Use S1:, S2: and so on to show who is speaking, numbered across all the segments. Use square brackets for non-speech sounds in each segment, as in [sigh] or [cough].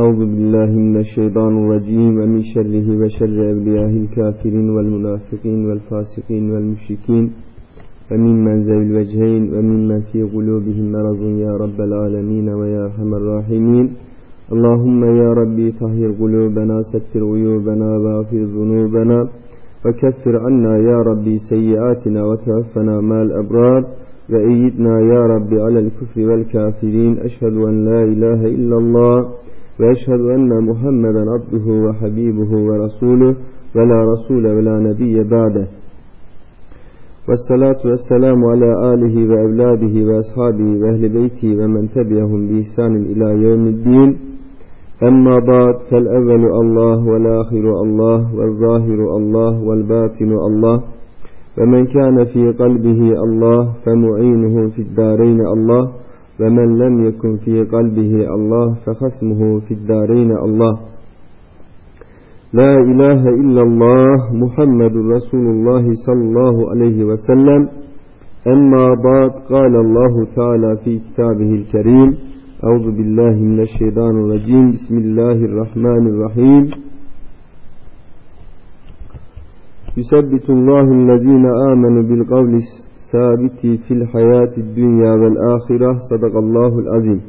S1: أعوذ بالله من الشيطان الرجيم ومن شره وشر أولياء الكافرين والمنافقين والفاسقين والمشركين وممن ذوي الوجهين وممن في قلوبهم مرض يا رب العالمين ويا أرحم الراحمين. اللهم يا ربي طهر قلوبنا ستر عيوبنا واغفر ذنوبنا وكفر عنا يا ربي سيئاتنا وتوفنا مع الأبرار وأيدنا يا ربي على الكفر والكافرين. أشهد أن لا إله إلا الله. وأشهد أن محمدا عبده وحبيبه ورسوله ولا رسول ولا نبي بعده. والصلاة والسلام على آله وأولاده وأصحابه وأهل بيته ومن تبعهم بإحسان إلى يوم الدين. أما بعد فالأول الله والآخر الله والظاهر الله والباطن الله. ومن كان في قلبه الله فمعينه في الدارين الله. ومن لم يكن في قلبه الله فخصمه في الدارين الله. لا إله إلا الله محمد رسول الله صلى الله عليه وسلم. أما بعد قال الله تعالى في كتابه الكريم أعوذ بالله من الشيطان الرجيم. بسم الله الرحمن الرحيم. يثبت الله الذين آمنوا بالقول الثابت في الحياة الدنيا والآخرة صدق الله العظيم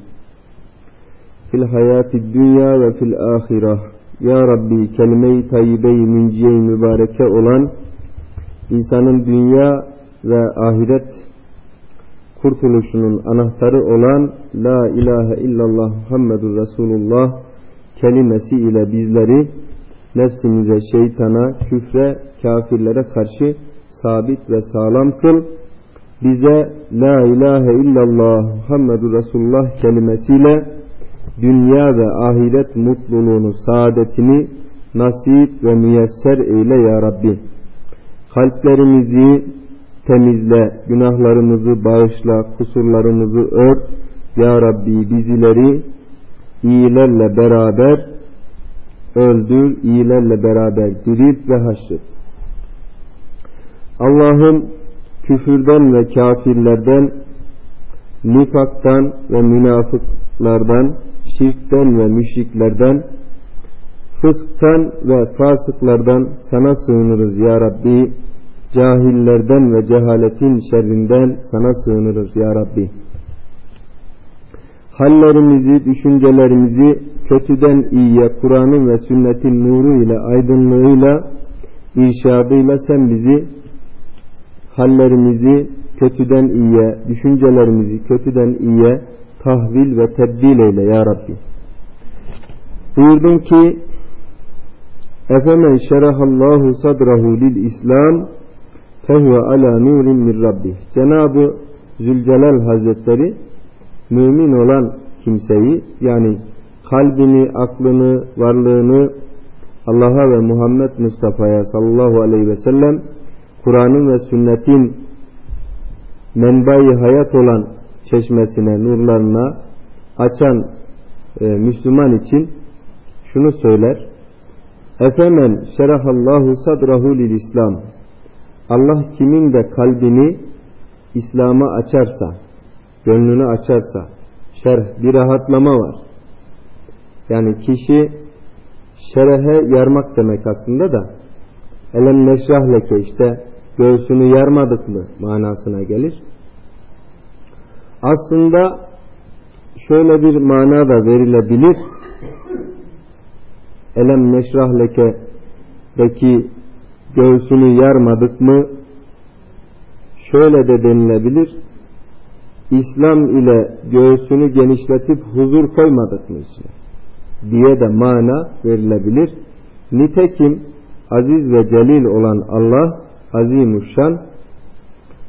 S1: في الحياة الدنيا وفي الآخرة Ya Rabbi kelime-i tayyibe-i münciye mübareke olan insanın dünya ve ahiret kurtuluşunun anahtarı olan La ilahe illallah Muhammedur Resulullah kelimesi ile bizleri nefsimize, şeytana, küfre, kafirlere karşı sabit ve sağlam kıl. Bize La ilahe illallah Muhammedur Resulullah kelimesiyle dünya ve ahiret mutluluğunu, saadetini nasip ve müyesser eyle ya Rabbi. Kalplerimizi temizle, günahlarımızı bağışla, kusurlarımızı ört. Ya Rabbi bizileri iyilerle beraber öldür, iyilerle beraber dirilt ve haşret. Allah'ım küfürden ve kafirlerden, nifaktan ve münafıklardan, şirkten ve müşriklerden, fısktan ve fasıklardan sana sığınırız ya Rabbi. Cahillerden ve cehaletin şerrinden sana sığınırız ya Rabbi. Hallerimizi, düşüncelerimizi kötüden iyiye Kur'an'ın ve sünnetin nuru ile, aydınlığıyla, irşadıyla sen bizi hallerimizi kötüden iyiye, düşüncelerimizi kötüden iyiye tahvil ve tebdil eyle ya Rabbi. Buyurdun ki Efemen şerahallahu sadrahu lil İslam fehve ala nurin min Rabbi. Cenab-ı Zülcelal Hazretleri mümin olan kimseyi yani kalbini, aklını, varlığını Allah'a ve Muhammed Mustafa'ya sallallahu aleyhi ve sellem Kur'an'ın ve sünnetin menbayı hayat olan çeşmesine, nurlarına açan e, Müslüman için şunu söyler. Efemen şerahallahu sadrahu lil İslam. Allah kimin de kalbini İslam'a açarsa, gönlünü açarsa, şerh bir rahatlama var. Yani kişi şerehe yarmak demek aslında da elem neşrah leke işte göğsünü yarmadık mı manasına gelir. Aslında şöyle bir mana da verilebilir. Elem neşrah leke'deki göğsünü yarmadık mı? Şöyle de denilebilir. İslam ile göğsünü genişletip huzur koymadık mı içine? diye de mana verilebilir. Nitekim aziz ve celil olan Allah azimuşşan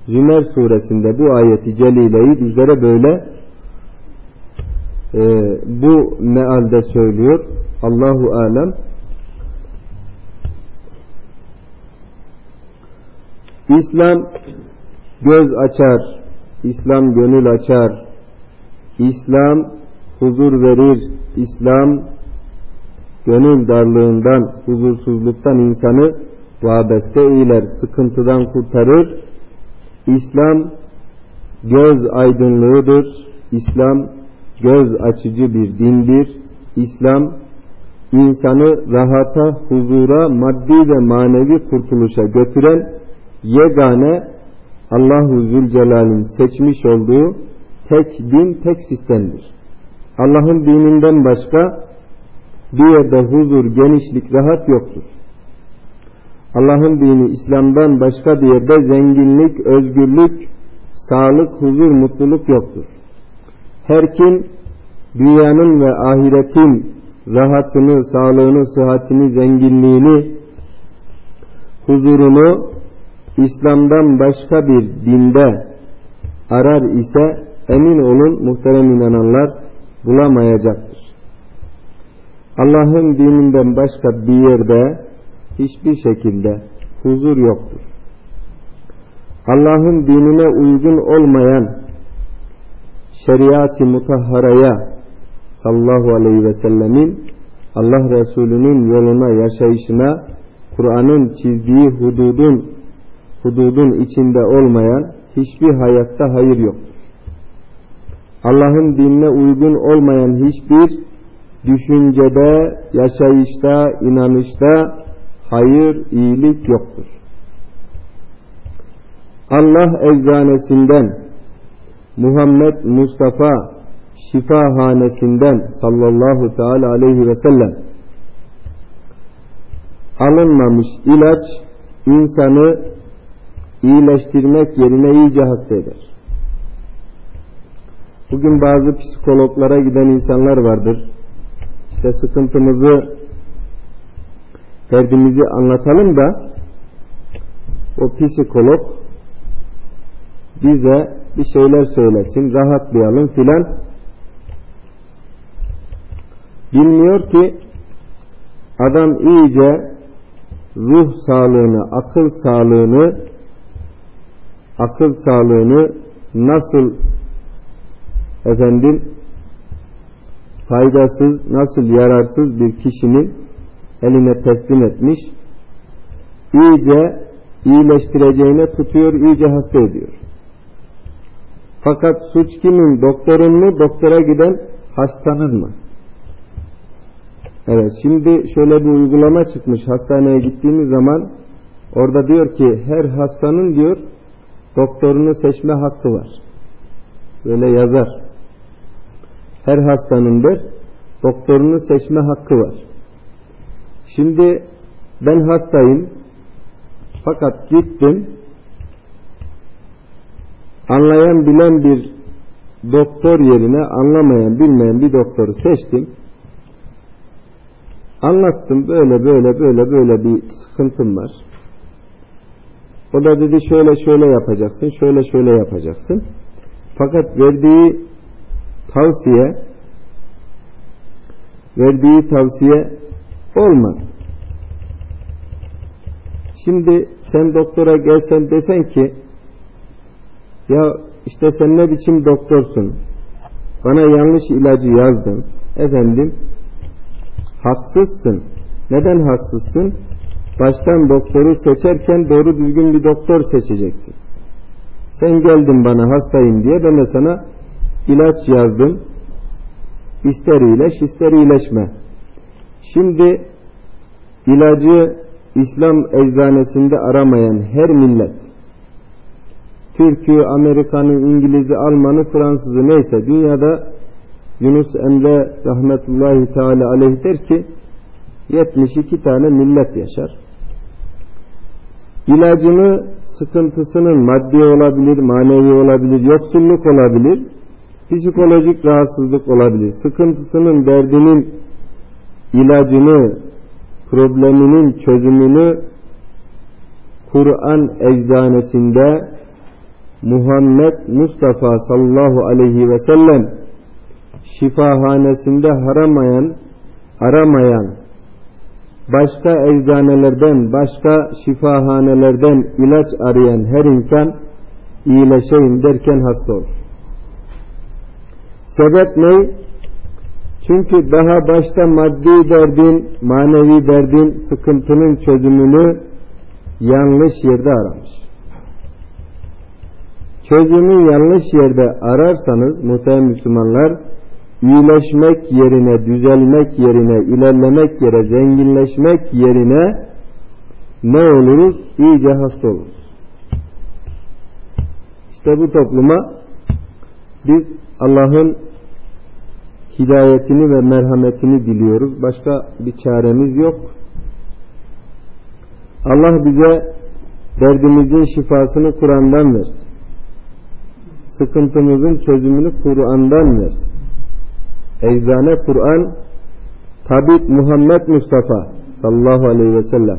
S1: Zümer suresinde bu ayeti celileyi bizlere böyle e, bu mealde söylüyor. Allahu alem. İslam göz açar, İslam gönül açar, İslam huzur verir, İslam gönül darlığından, huzursuzluktan insanı vabeste eyler, sıkıntıdan kurtarır. İslam göz aydınlığıdır. İslam göz açıcı bir dindir. İslam insanı rahata, huzura, maddi ve manevi kurtuluşa götüren yegane Allahu Zülcelal'in seçmiş olduğu tek din, tek sistemdir. Allah'ın dininden başka bir yerde huzur, genişlik, rahat yoktur. Allah'ın dini İslam'dan başka bir yerde zenginlik, özgürlük, sağlık, huzur, mutluluk yoktur. Her kim dünyanın ve ahiretin rahatını, sağlığını, sıhhatini, zenginliğini, huzurunu İslam'dan başka bir dinde arar ise emin olun muhterem inananlar bulamayacaktır. Allah'ın dininden başka bir yerde hiçbir şekilde huzur yoktur. Allah'ın dinine uygun olmayan şeriat-ı mutahharaya sallallahu aleyhi ve sellemin Allah Resulü'nün yoluna yaşayışına Kur'an'ın çizdiği hududun hududun içinde olmayan hiçbir hayatta hayır yoktur. Allah'ın dinine uygun olmayan hiçbir düşüncede, yaşayışta, inanışta hayır, iyilik yoktur. Allah eczanesinden Muhammed Mustafa şifahanesinden sallallahu teala aleyhi ve sellem alınmamış ilaç insanı iyileştirmek yerine iyice hasta eder. Bugün bazı psikologlara giden insanlar vardır. İşte sıkıntımızı, derdimizi anlatalım da o psikolog bize bir şeyler söylesin, rahatlayalım filan. Bilmiyor ki adam iyice ruh sağlığını, akıl sağlığını akıl sağlığını nasıl efendim faydasız, nasıl yararsız bir kişinin eline teslim etmiş, iyice iyileştireceğine tutuyor, iyice hasta ediyor. Fakat suç kimin? Doktorun mu? Doktora giden hastanın mı? Evet şimdi şöyle bir uygulama çıkmış hastaneye gittiğimiz zaman orada diyor ki her hastanın diyor doktorunu seçme hakkı var. Böyle yazar. Her hastanın der doktorunu seçme hakkı var. Şimdi ben hastayım fakat gittim anlayan bilen bir doktor yerine anlamayan bilmeyen bir doktoru seçtim. Anlattım böyle böyle böyle böyle bir sıkıntım var. O da dedi şöyle şöyle yapacaksın, şöyle şöyle yapacaksın. Fakat verdiği tavsiye verdiği tavsiye olmadı. Şimdi sen doktora gelsen desen ki ya işte sen ne biçim doktorsun? Bana yanlış ilacı yazdın. Efendim haksızsın. Neden haksızsın? Baştan doktoru seçerken doğru düzgün bir doktor seçeceksin. Sen geldin bana hastayım diye ben de sana ilaç yazdım. İster iyileş ister iyileşme şimdi ilacı İslam eczanesinde aramayan her millet Türk'ü, Amerikan'ı, İngiliz'i, Alman'ı, Fransız'ı neyse dünyada Yunus Emre rahmetullahi teala aleyh der ki 72 tane millet yaşar. İlacını sıkıntısının maddi olabilir, manevi olabilir, yoksulluk olabilir, psikolojik rahatsızlık olabilir. Sıkıntısının, derdinin ilacını, probleminin çözümünü Kur'an eczanesinde Muhammed Mustafa sallallahu aleyhi ve sellem şifahanesinde haramayan, aramayan, başka eczanelerden, başka şifahanelerden ilaç arayan her insan iyileşeyim derken hasta olur. Sebep ne? Çünkü daha başta maddi derdin, manevi derdin, sıkıntının çözümünü yanlış yerde aramış çözümü yanlış yerde ararsanız muhtemelen Müslümanlar iyileşmek yerine, düzelmek yerine, ilerlemek yere, zenginleşmek yerine ne oluruz? İyice hasta oluruz. İşte bu topluma biz Allah'ın hidayetini ve merhametini diliyoruz. Başka bir çaremiz yok. Allah bize derdimizin şifasını Kur'an'dan versin. Sıkıntımızın çözümünü Kur'an'dan versin. Eczane Kur'an, tabip Muhammed Mustafa sallallahu aleyhi ve sellem.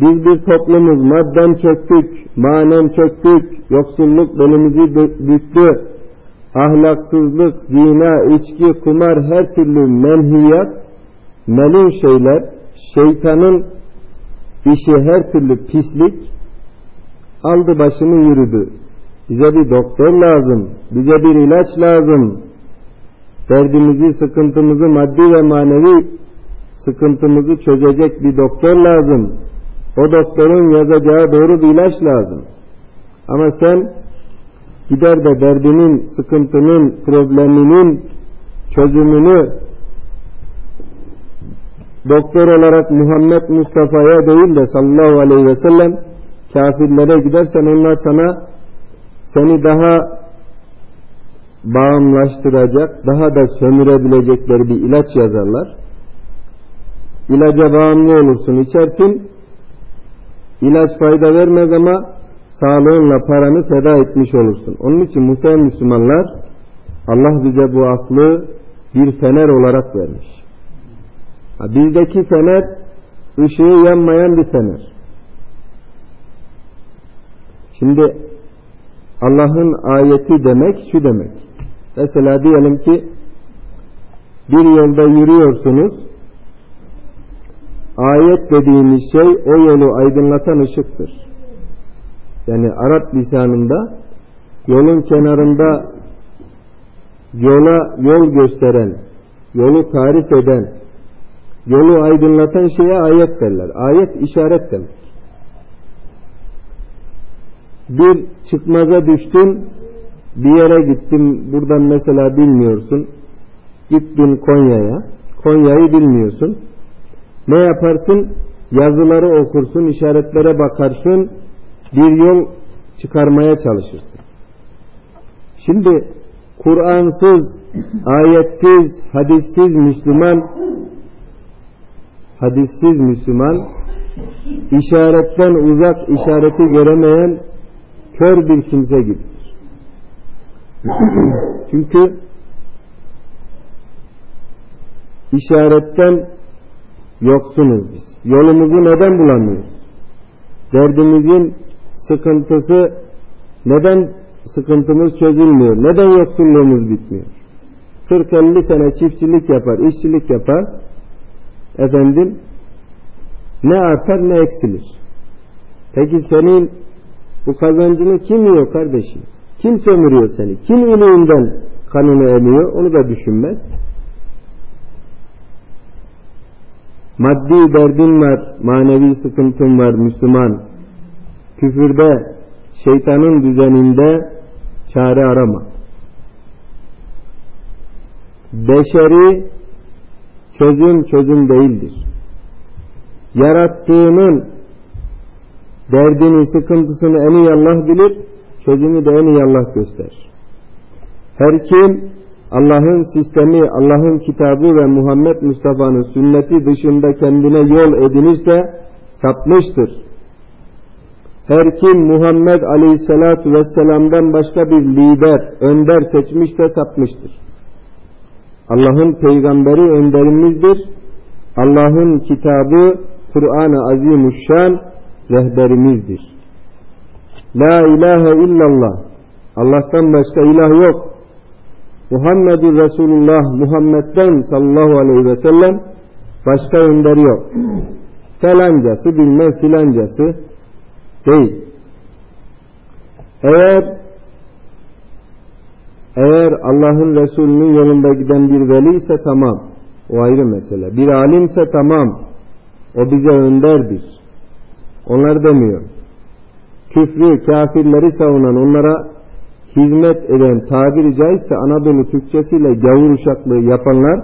S1: Biz bir toplumuz, madden çöktük, manen çöktük, yoksulluk belimizi büktü, ahlaksızlık, zina, içki, kumar, her türlü menhiyat, melun şeyler, şeytanın işi her türlü pislik aldı başını yürüdü. Bize bir doktor lazım, bize bir ilaç lazım. Derdimizi, sıkıntımızı, maddi ve manevi sıkıntımızı çözecek bir doktor lazım. O doktorun yazacağı doğru bir ilaç lazım. Ama sen gider de derdinin, sıkıntının, probleminin çözümünü doktor olarak Muhammed Mustafa'ya değil de sallallahu aleyhi ve sellem kafirlere gidersen onlar sana seni daha bağımlaştıracak, daha da sömürebilecekleri bir ilaç yazarlar. İlaca bağımlı olursun, içersin. İlaç fayda vermez ama sağlığınla paranı feda etmiş olursun. Onun için muhtemelen Müslümanlar Allah bize bu aklı bir fener olarak vermiş. Bizdeki fener ışığı yanmayan bir fener. Şimdi Allah'ın ayeti demek şu demek. Mesela diyelim ki bir yolda yürüyorsunuz. Ayet dediğimiz şey o yolu aydınlatan ışıktır. Yani Arap lisanında yolun kenarında yola yol gösteren, yolu tarif eden, yolu aydınlatan şeye ayet derler. Ayet işaret demek. Bir çıkmaza düştün, bir yere gittin, buradan mesela bilmiyorsun. Gittin Konya'ya, Konya'yı bilmiyorsun. Ne yaparsın? Yazıları okursun, işaretlere bakarsın, bir yol çıkarmaya çalışırsın. Şimdi Kur'ansız, ayetsiz, hadissiz Müslüman hadissiz Müslüman işaretten uzak işareti göremeyen kör bir kimse gibidir. [clears throat] Çünkü işaretten yoksunuz biz. Yolumuzu neden bulamıyoruz? Derdimizin sıkıntısı neden sıkıntımız çözülmüyor? Neden yoksulluğumuz bitmiyor? 40-50 sene çiftçilik yapar, işçilik yapar. Efendim ne artar ne eksilir. Peki senin bu kazancını kim yiyor kardeşim? Kim sömürüyor seni? Kim iliğinden kanını emiyor? Onu da düşünmez. Maddi derdin var, manevi sıkıntın var Müslüman. Küfürde, şeytanın düzeninde çare arama. Beşeri çözüm çözüm değildir. Yarattığının derdini, sıkıntısını en iyi Allah bilir, çözümü de en iyi Allah gösterir. Her kim Allah'ın sistemi, Allah'ın kitabı ve Muhammed Mustafa'nın sünneti dışında kendine yol edinirse sapmıştır. Her kim Muhammed Aleyhisselatü Vesselam'dan başka bir lider, önder seçmişse sapmıştır. Allah'ın peygamberi önderimizdir. Allah'ın kitabı Kur'an-ı Azimuşşan rehberimizdir. La ilahe illallah. Allah'tan başka ilah yok. Muhammedur Resulullah Muhammed'den sallallahu aleyhi ve sellem başka önder yok. Felancası bilmem filancası değil. Eğer eğer Allah'ın Resulü'nün yolunda giden bir veli ise tamam. O ayrı mesele. Bir alimse tamam. O bize önderdir. Onlar demiyor. Küfrü, kafirleri savunan, onlara hizmet eden tabiri caizse Anadolu Türkçesiyle gavur uşaklığı yapanlar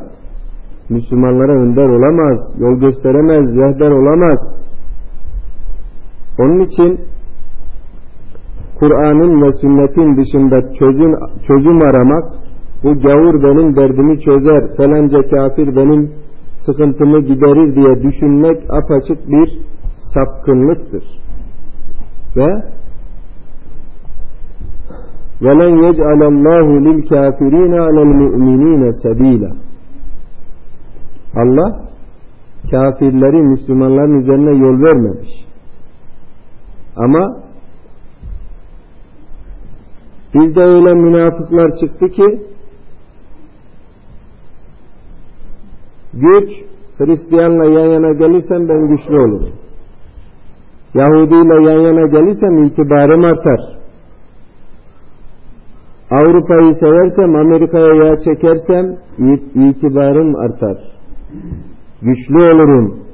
S1: Müslümanlara önder olamaz, yol gösteremez, rehber olamaz. Onun için Kur'an'ın ve sünnetin dışında çözüm, çözüm aramak, bu gavur benim derdimi çözer, falanca kafir benim sıkıntımı giderir diye düşünmek apaçık bir sapkınlıktır. Ve وَلَنْ يَجْعَلَ اللّٰهُ لِلْكَافِر۪ينَ عَلَى الْمُؤْمِن۪ينَ سَب۪يلًا Allah kafirleri Müslümanların üzerine yol vermemiş. Ama bizde öyle münafıklar çıktı ki güç Hristiyanla yan yana gelirsem ben güçlü olurum. Yahudi ile yan yana gelirsem itibarım artar. Avrupa'yı seversem, Amerika'ya yağ çekersem itibarım artar. Güçlü olurum.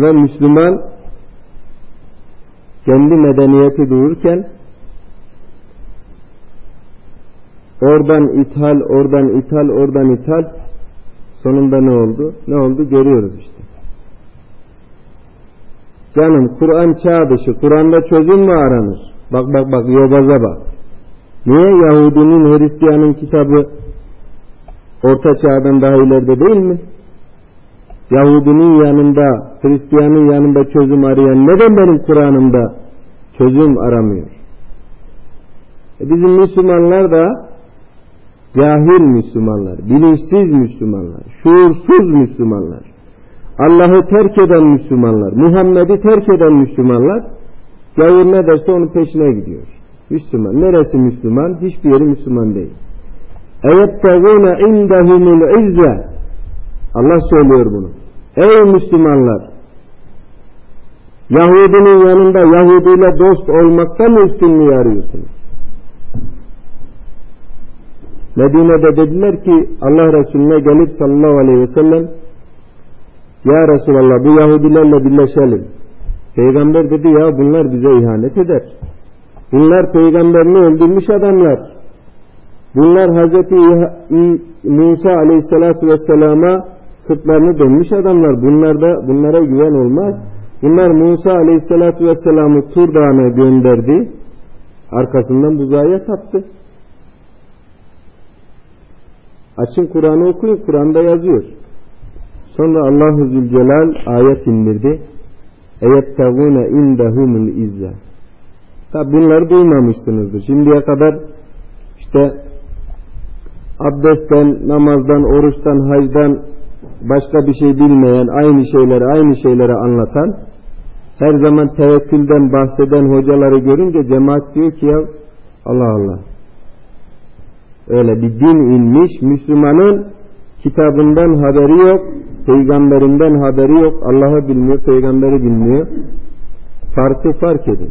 S1: Ve Müslüman kendi medeniyeti dururken oradan ithal, oradan ithal, oradan ithal sonunda ne oldu? Ne oldu? Görüyoruz işte. Canım Kur'an çağ dışı. Kur'an'da çözüm mü aranır? Bak bak bak yobaza bak. Niye Yahudinin Hristiyanın kitabı Orta Çağ'dan daha ileride değil mi? Yahudinin yanında, Hristiyanın yanında çözüm arayan neden benim Kur'an'ımda çözüm aramıyor? E bizim Müslümanlar da cahil Müslümanlar, bilinçsiz Müslümanlar, şuursuz Müslümanlar, Allah'ı terk eden Müslümanlar, Muhammed'i terk eden Müslümanlar, gavur ne derse onun peşine gidiyor. Müslüman. Neresi Müslüman? Hiçbir yeri Müslüman değil. اَيَبْتَغُونَ اِنْدَهُمُ الْعِزَّةِ Allah söylüyor bunu. Ey Müslümanlar! Yahudinin yanında Yahudiyle dost olmakta mı üstünlüğü arıyorsunuz? Medine'de dediler ki Allah Resulüne gelip sallallahu aleyhi ve sellem Ya Resulallah bu Yahudilerle birleşelim. Peygamber dedi ya bunlar bize ihanet eder. Bunlar peygamberini öldürmüş adamlar. Bunlar Hz. Musa aleyhissalatu vesselama sırtlarını dönmüş adamlar. Bunlarda bunlara güven olmaz. Bunlar Musa Aleyhisselatü Vesselam'ı Tur Dağı'na gönderdi. Arkasından buzağıya taptı. Açın Kur'an'ı okuyun. Kur'an'da yazıyor. Sonra Allahu Zülcelal ayet indirdi. Eyettegûne indehumul izze. Tabi bunları duymamışsınızdır. Şimdiye kadar işte abdestten, namazdan, oruçtan, hacdan başka bir şey bilmeyen, aynı şeyleri aynı şeyleri anlatan, her zaman tevekkülden bahseden hocaları görünce cemaat diyor ki ya Allah Allah. Öyle bir din inmiş, Müslümanın kitabından haberi yok, peygamberinden haberi yok, Allah'ı bilmiyor, peygamberi bilmiyor. Farkı fark edin.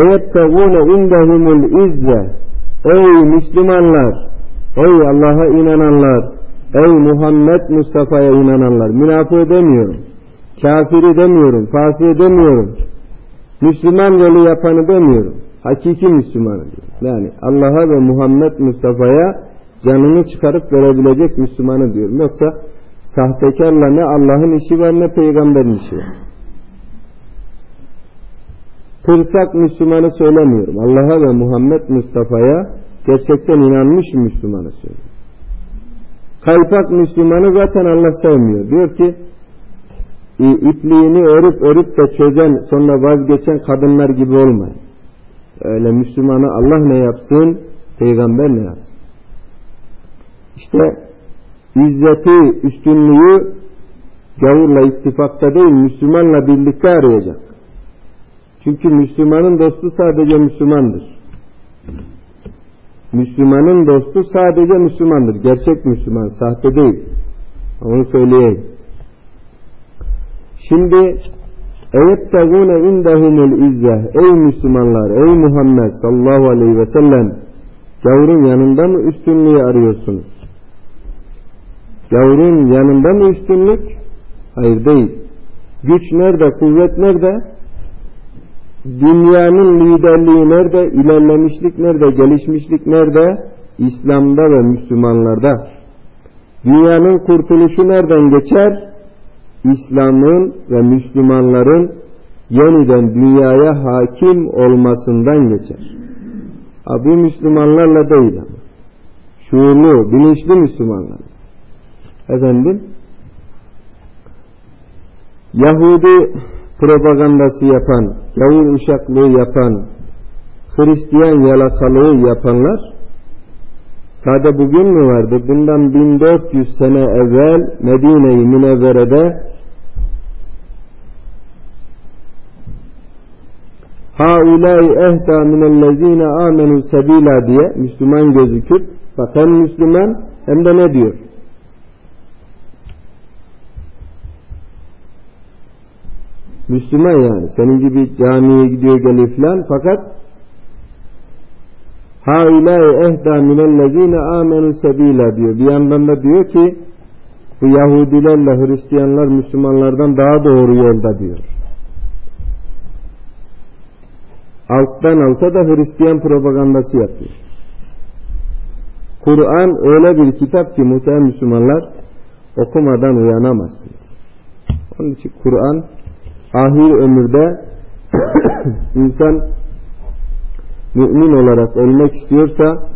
S1: اَيَتَّغُونَ اِنْدَهُمُ الْاِزَّةِ Ey Müslümanlar, ey Allah'a inananlar, Ey Muhammed Mustafa'ya inananlar, münafığı demiyorum, kafiri demiyorum, fasiye demiyorum, Müslüman yolu yapanı demiyorum, hakiki Müslümanı diyorum. Yani Allah'a ve Muhammed Mustafa'ya canını çıkarıp verebilecek Müslümanı diyorum. Yoksa sahtekarla ne Allah'ın işi var ne peygamberin işi var. Tırsak Müslümanı söylemiyorum. Allah'a ve Muhammed Mustafa'ya gerçekten inanmış Müslümanı söylüyorum. Kaypak Müslümanı zaten Allah sevmiyor. Diyor ki ipliğini örüp örüp de çözen sonra vazgeçen kadınlar gibi olmayın. Öyle Müslümanı Allah ne yapsın? Peygamber ne yapsın? İşte izzeti, üstünlüğü gavurla ittifakta değil, Müslümanla birlikte arayacak. Çünkü Müslümanın dostu sadece Müslümandır. Müslümanın dostu sadece Müslümandır. Gerçek Müslüman, sahte değil. Onu söyleyeyim. Şimdi اَيَتَّغُونَ اِنْدَهُمُ الْاِزَّةِ Ey Müslümanlar, ey Muhammed sallallahu aleyhi ve sellem gavurun yanında mı üstünlüğü arıyorsunuz? Gavurun yanında mı üstünlük? Hayır değil. Güç nerede, kuvvet nerede? Dünyanın liderliği nerede, ilerlemişlik nerede, gelişmişlik nerede? İslam'da ve Müslümanlarda. Dünyanın kurtuluşu nereden geçer? İslam'ın ve Müslümanların yeniden dünyaya hakim olmasından geçer. Ha, bu Müslümanlarla değil ama. Şuurlu, bilinçli Müslümanlar. Efendim, Yahudi propagandası yapan, gavur uşaklığı yapan, Hristiyan yalakalığı yapanlar sade bugün mü vardı? Bundan 1400 sene evvel Medine-i Münevvere'de haulâi ehda minellezîne âmenû sebîlâ diye Müslüman gözüküp bak hem Müslüman hem de ne diyor? Müslüman yani. Senin gibi camiye gidiyor geliyor filan fakat haulâi ehda minellezîne âmenû sebîlâ diyor. Bir yandan da diyor ki bu Yahudilerle Hristiyanlar Müslümanlardan daha doğru yolda diyor. alttan alta da Hristiyan propagandası yapıyor. Kur'an öyle bir kitap ki muhtemelen Müslümanlar okumadan uyanamazsınız. Onun için Kur'an ahir ömürde [coughs] insan mümin olarak ölmek istiyorsa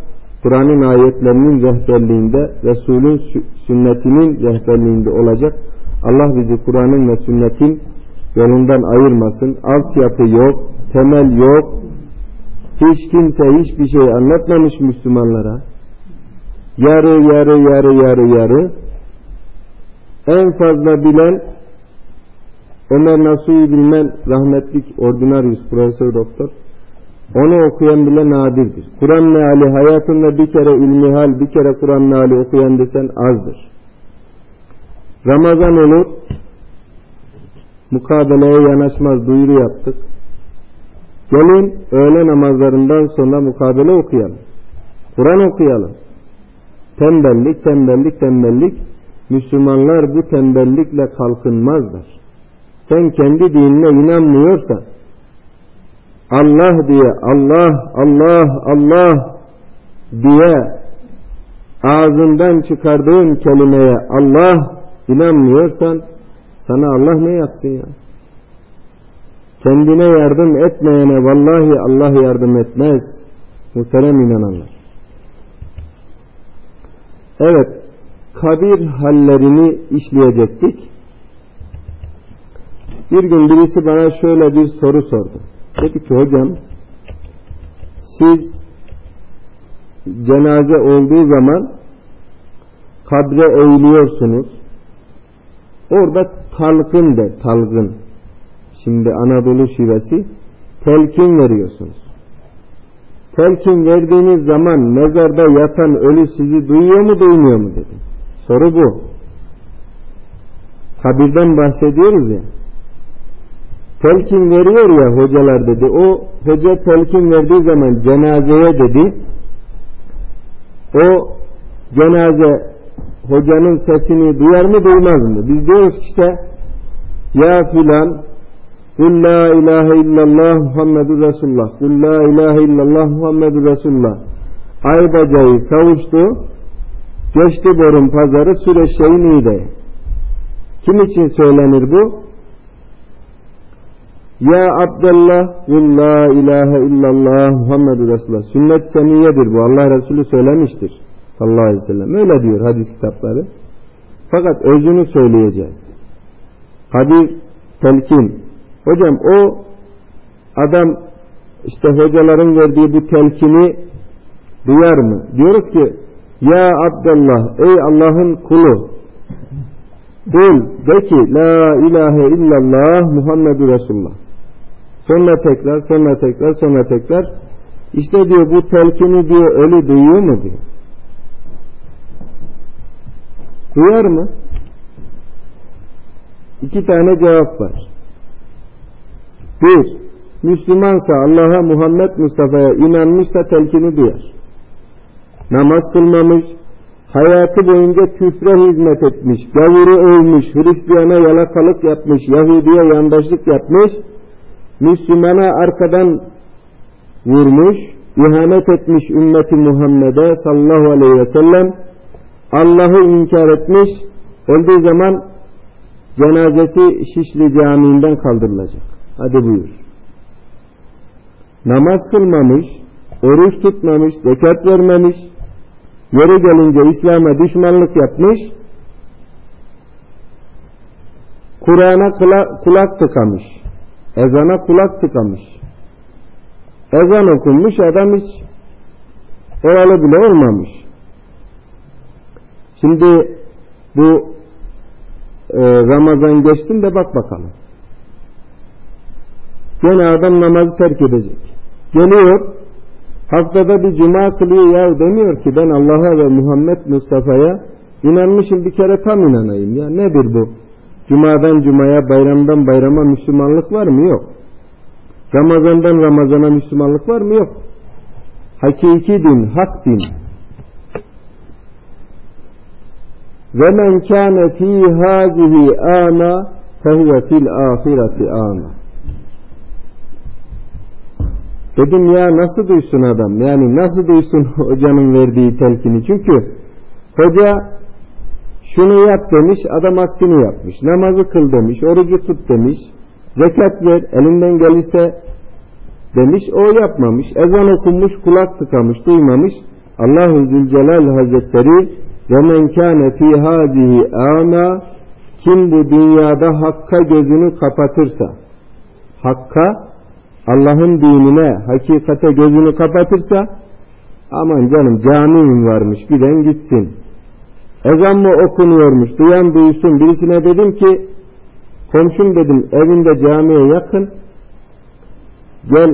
S1: Kur'an'ın ayetlerinin rehberliğinde, Resul'ün sünnetinin rehberliğinde olacak. Allah bizi Kur'an'ın ve sünnetin yolundan ayırmasın. Altyapı yok, temel yok. Hiç kimse hiçbir şey anlatmamış Müslümanlara. Yarı yarı yarı yarı yarı. En fazla bilen Ömer Nasuhi Bilmen rahmetlik ordinarius profesör doktor. Onu okuyan bile nadirdir. Kur'an meali hayatında bir kere ilmihal, bir kere Kur'an meali okuyan desen azdır. Ramazan olur, mukabeleye yanaşmaz duyuru yaptık. Gelin öğle namazlarından sonra mukabele okuyalım. Kur'an okuyalım. Tembellik, tembellik, tembellik. Müslümanlar bu tembellikle kalkınmazlar. Sen kendi dinine inanmıyorsan Allah diye Allah, Allah, Allah diye ağzından çıkardığın kelimeye Allah inanmıyorsan sana Allah ne yapsın ya? Kendine yardım etmeyene vallahi Allah yardım etmez. Muhterem inananlar. Evet, kabir hallerini işleyecektik. Bir gün birisi bana şöyle bir soru sordu. Dedi ki hocam, siz cenaze olduğu zaman kabre eğiliyorsunuz. Orada talgın de, talgın. Şimdi Anadolu şivesi telkin veriyorsunuz. Telkin verdiğiniz zaman mezarda yatan ölü sizi duyuyor mu duymuyor mu dedi. Soru bu. Kabirden bahsediyoruz ya. Telkin veriyor ya hocalar dedi. O hoca telkin verdiği zaman cenazeye dedi. O cenaze hocanın sesini duyar mı duymaz mı? Biz diyoruz işte ya filan Kul la ilahe illallah Muhammedur Resulullah. Kul la ilahe illallah Muhammedur Resulullah. Ay bacayı savuştu. Geçti borun pazarı süreşeyi nide. Kim için söylenir bu? Ya Abdullah kul la ilahe illallah Muhammedur Resulullah. Sünnet seniyedir bu. Allah Resulü söylemiştir. Sallallahu aleyhi ve sellem. Öyle diyor hadis kitapları. Fakat özünü söyleyeceğiz. Hadis telkin Hocam o adam işte hocaların verdiği bu telkini duyar mı? Diyoruz ki ya Abdullah ey Allah'ın kulu kul de ki la ilahe illallah Muhammedur Resulullah. Sonra tekrar sonra tekrar sonra tekrar işte diyor bu telkini diyor ölü duyuyor mu diyor. Duyar mı? İki tane cevap var. Bir, Müslümansa Allah'a Muhammed Mustafa'ya inanmışsa telkini duyar. Namaz kılmamış, hayatı boyunca küfre hizmet etmiş, gavuru övmüş, Hristiyana yalakalık yapmış, Yahudiye yandaşlık yapmış Müslümana arkadan vurmuş, ihanet etmiş ümmeti Muhammed'e sallallahu aleyhi ve sellem, Allah'ı inkar etmiş, öldüğü zaman cenazesi Şişli Camii'nden kaldırılacak. Hadi buyur. Namaz kılmamış, oruç tutmamış, zekat vermemiş, yeri gelince İslam'a düşmanlık yapmış, Kur'an'a kulak tıkamış, ezana kulak tıkamış. Ezan okunmuş, adam hiç oralı bile olmamış. Şimdi bu e, Ramazan geçsin de bak bakalım. Gene adam namazı terk edecek. Geliyor, haftada bir cuma kılıyor ya demiyor ki ben Allah'a ve Muhammed Mustafa'ya inanmışım bir kere tam inanayım ya nedir bu? Cumadan cumaya, bayramdan bayrama Müslümanlık var mı? Yok. Ramazandan Ramazana Müslümanlık var mı? Yok. Hakiki din, hak din. Ve men kâne fî hâzihi âma fehuve fil âhireti âma. Dedim ya nasıl duysun adam? Yani nasıl duysun [laughs] hocanın verdiği telkini? Çünkü hoca şunu yap demiş, adam aksini yapmış. Namazı kıl demiş, orucu tut demiş. Zekat ver, elinden gelirse demiş, o yapmamış. Ezan okunmuş, kulak tıkamış, duymamış. Allahu Zülcelal Hazretleri ve men kâne fî hâzihi kim bu dünyada hakka gözünü kapatırsa hakka Allah'ın dinine, hakikate gözünü kapatırsa aman canım camim varmış giden gitsin. Ezan mı okunuyormuş duyan duysun. Birisine dedim ki komşum dedim evinde camiye yakın gel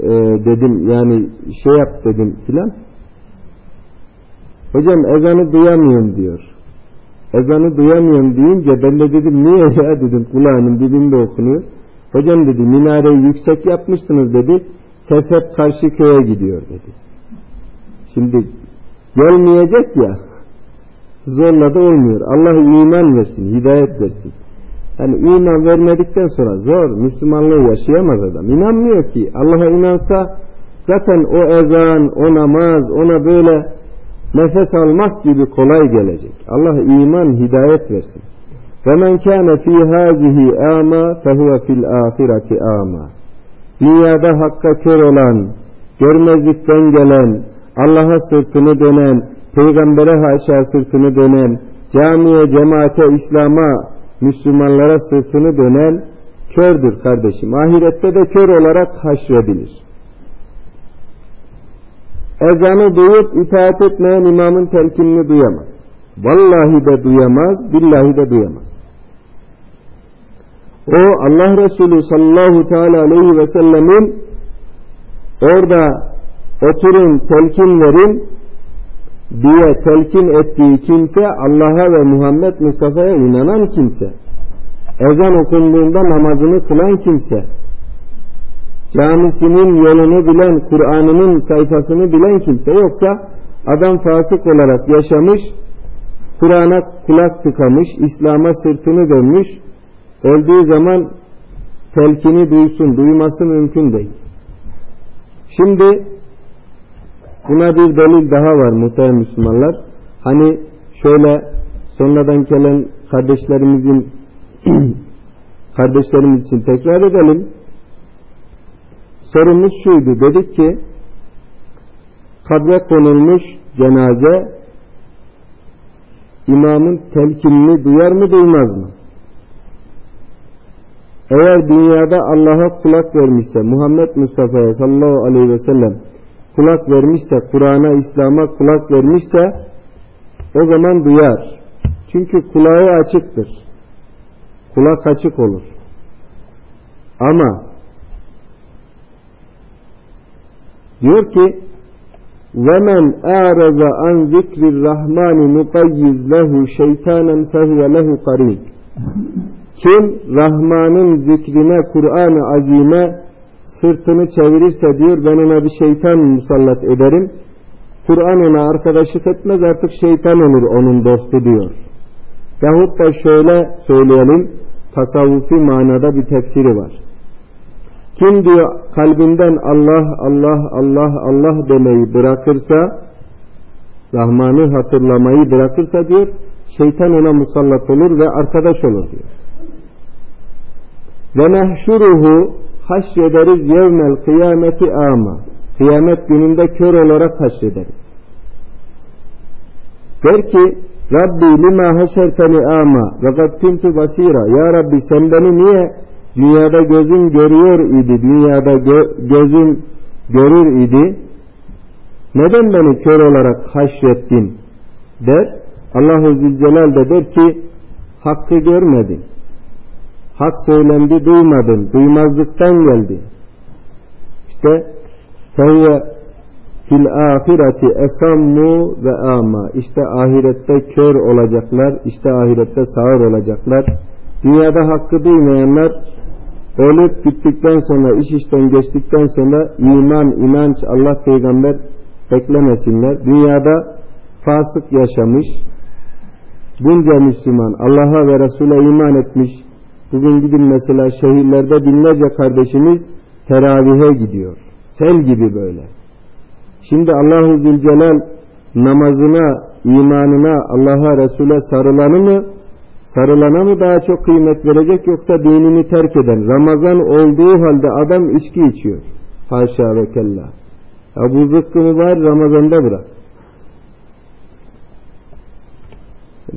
S1: e, dedim yani şey yap dedim filan. Hocam ezanı duyamıyorum diyor. Ezanı duyamıyorum deyince ben de dedim niye ya dedim kulağının dibinde okunuyor. Hocam dedi minareyi yüksek yapmışsınız dedi. Ses hep karşı köye gidiyor dedi. Şimdi gelmeyecek ya zorla da olmuyor. Allah iman versin, hidayet versin. Yani iman vermedikten sonra zor, Müslümanlığı yaşayamaz adam. İnanmıyor ki. Allah'a inansa zaten o ezan, o namaz, ona böyle nefes almak gibi kolay gelecek. Allah iman, hidayet versin. فَمَنْ كَانَ ف۪ي هَذِهِ آمَا فَهُوَ فِي الْآخِرَةِ آمَا Dünyada hakka kör olan, görmezlikten gelen, Allah'a sırtını dönen, peygambere haşa sırtını dönen, camiye, cemaate, İslam'a, Müslümanlara sırtını dönen kördür kardeşim. Ahirette de kör olarak haşredilir. Ezanı duyup itaat etmeyen imamın telkinini duyamaz. Vallahi de duyamaz, billahi de duyamaz. O Allah Resulü sallallahu teala aleyhi ve sellemin orada oturun telkin verin diye telkin ettiği kimse Allah'a ve Muhammed Mustafa'ya inanan kimse. Ezan okunduğunda namazını kılan kimse. Camisinin yolunu bilen, Kur'an'ının sayfasını bilen kimse yoksa adam fasık olarak yaşamış, Kur'an'a kulak tıkamış, İslam'a sırtını dönmüş, öldüğü zaman telkini duysun, duyması mümkün değil. Şimdi buna bir delil daha var muhterem Müslümanlar. Hani şöyle sonradan gelen kardeşlerimizin [clears throat] kardeşlerimiz için tekrar edelim. Sorumuz şuydu. Dedik ki kabre konulmuş cenaze imamın telkinini duyar mı duymaz mı? Eğer dünyada Allah'a kulak vermişse, Muhammed Mustafa'ya sallallahu aleyhi ve sellem kulak vermişse, Kur'an'a, İslam'a kulak vermişse o zaman duyar. Çünkü kulağı açıktır. Kulak açık olur. Ama diyor ki وَمَنْ اَعْرَضَ عَنْ ذِكْرِ الرَّحْمَانِ نُقَيِّزْ لَهُ شَيْطَانًا فَهُوَ لَهُ قَرِينَ Kim Rahman'ın zikrine, Kur'an-ı Azim'e sırtını çevirirse diyor ben ona bir şeytan musallat ederim. Kur'an ona arkadaşlık etmez artık şeytan olur onun dostu diyor. Yahut da şöyle söyleyelim tasavvufi manada bir tefsiri var. Kim diyor kalbinden Allah, Allah, Allah, Allah demeyi bırakırsa, Rahman'ı hatırlamayı bırakırsa diyor, şeytan ona musallat olur ve arkadaş olur diyor. Ve nehşuruhu haşrederiz yevmel kıyameti ama. Kıyamet gününde kör olarak haşrederiz. Der ki Rabbi lima haşerteni ama ve kad kuntu basira. Ya Rabbi sen beni niye dünyada gözüm görüyor idi, dünyada gö gözüm görür idi. Neden beni kör olarak haşrettin der. Allahu Zülcelal de der ki hakkı görmedin. Hak söylendi duymadın. Duymazlıktan geldi. İşte fehve fil ahireti esammu ve ama. İşte ahirette kör olacaklar. İşte ahirette sağır olacaklar. Dünyada hakkı duymayanlar ölüp gittikten sonra iş işten geçtikten sonra iman, inanç, Allah peygamber beklemesinler. Dünyada fasık yaşamış, bunca Müslüman Allah'a ve Resul'e iman etmiş. Bugün gidin mesela şehirlerde binlerce kardeşimiz teravihe gidiyor. Sel gibi böyle. Şimdi Allahu Zülcelal namazına, imanına, Allah'a, Resul'e sarılanı mı, sarılana mı daha çok kıymet verecek yoksa dinini terk eden, Ramazan olduğu halde adam içki içiyor. Haşa ve kella. Ya bu zıkkımı var Ramazan'da bırak.